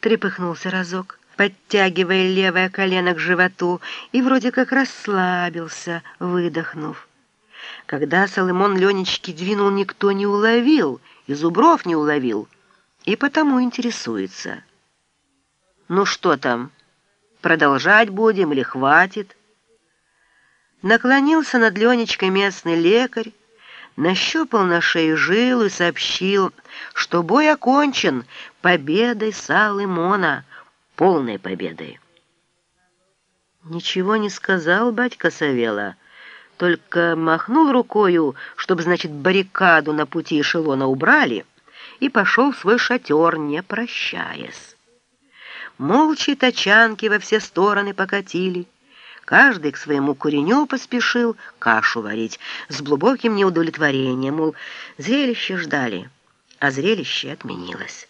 трепыхнулся разок, подтягивая левое колено к животу, и вроде как расслабился, выдохнув. Когда Соломон Ленечки двинул, никто не уловил, и Зубров не уловил, и потому интересуется. «Ну что там, продолжать будем или хватит?» Наклонился над Ленечкой местный лекарь, нащупал на шею жилу и сообщил, что бой окончен победой Салымона, полной победой. Ничего не сказал батька Савела, только махнул рукою, чтобы, значит, баррикаду на пути эшелона убрали, и пошел в свой шатер, не прощаясь. Молча тачанки во все стороны покатили, Каждый к своему куреню поспешил кашу варить с глубоким неудовлетворением, мол, зрелище ждали, а зрелище отменилось.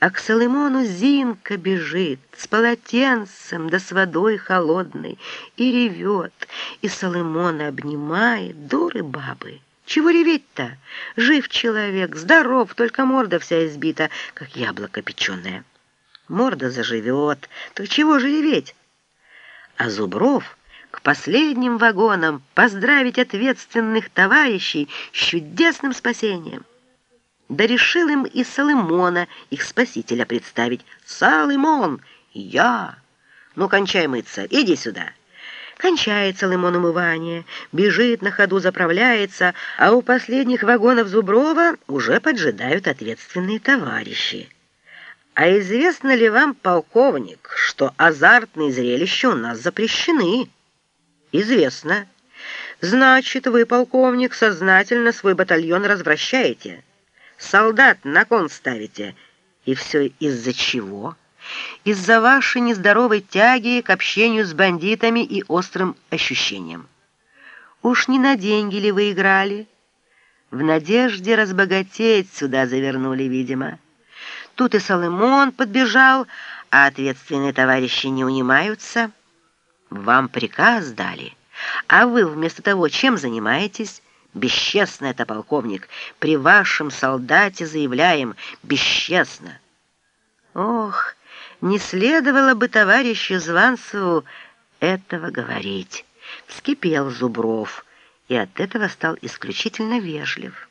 А к Соломону Зинка бежит с полотенцем да с водой холодной и ревет, и Соломона обнимает, дуры бабы. Чего реветь-то? Жив человек, здоров, только морда вся избита, как яблоко печеное. Морда заживет, так чего же реветь? А Зубров к последним вагонам поздравить ответственных товарищей с чудесным спасением. Да решил им и Соломона, их спасителя, представить. «Салымон! Я! Ну, кончай мыться, иди сюда!» Кончает Соломон умывание, бежит на ходу, заправляется, а у последних вагонов Зуброва уже поджидают ответственные товарищи. А известно ли вам, полковник, что азартные зрелища у нас запрещены? Известно. Значит, вы, полковник, сознательно свой батальон развращаете. Солдат на кон ставите. И все из-за чего? Из-за вашей нездоровой тяги к общению с бандитами и острым ощущением. Уж не на деньги ли вы играли? В надежде разбогатеть сюда завернули, видимо. Тут и Соломон подбежал, а ответственные товарищи не унимаются. Вам приказ дали, а вы вместо того, чем занимаетесь? Бесчестно это, полковник. При вашем солдате заявляем бесчестно. Ох, не следовало бы товарищу Званцеву этого говорить. Вскипел Зубров и от этого стал исключительно вежлив.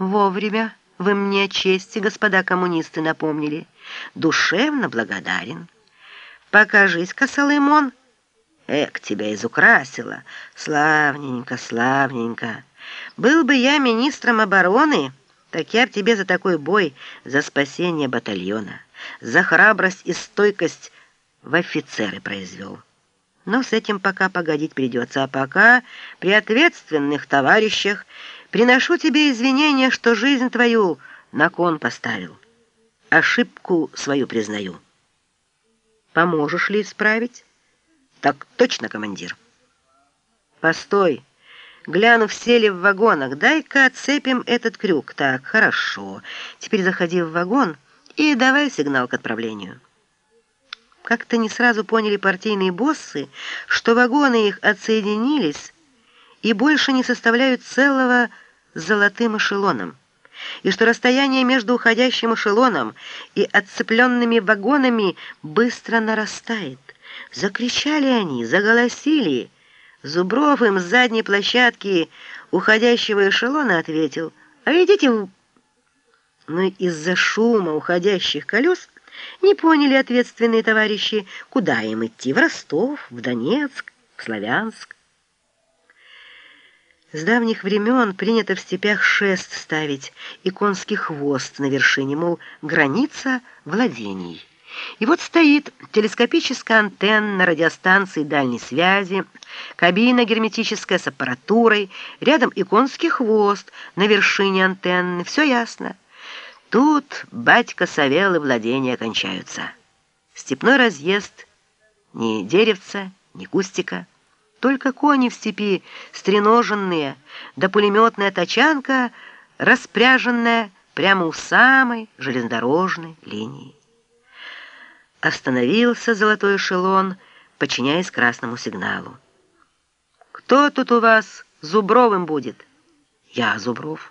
Вовремя вы мне чести, господа коммунисты, напомнили. Душевно благодарен. Покажись-ка, Соломон. Эк, тебя изукрасила. Славненько, славненько. Был бы я министром обороны, так я б тебе за такой бой, за спасение батальона, за храбрость и стойкость в офицеры произвел. Но с этим пока погодить придется, а пока при ответственных товарищах Приношу тебе извинения, что жизнь твою на кон поставил. Ошибку свою признаю. Поможешь ли исправить? Так точно, командир. Постой. Гляну, все ли в вагонах. Дай-ка отцепим этот крюк. Так, хорошо. Теперь заходи в вагон и давай сигнал к отправлению. Как-то не сразу поняли партийные боссы, что вагоны их отсоединились и больше не составляют целого золотым эшелоном, и что расстояние между уходящим эшелоном и отцепленными вагонами быстро нарастает. Закричали они, заголосили. Зубров им с задней площадки уходящего эшелона ответил, «А идите в...» Но из-за шума уходящих колес не поняли ответственные товарищи, куда им идти, в Ростов, в Донецк, в Славянск. С давних времен принято в степях шест ставить и конский хвост на вершине, мол, граница владений. И вот стоит телескопическая антенна радиостанции дальней связи, кабина герметическая с аппаратурой, рядом и конский хвост на вершине антенны. Все ясно. Тут батька Савелы владения кончаются. Степной разъезд, ни деревца, ни кустика. Только кони в степи стреноженные, да пулеметная тачанка, распряженная прямо у самой железнодорожной линии. Остановился золотой эшелон, подчиняясь красному сигналу. «Кто тут у вас Зубровым будет?» «Я Зубров».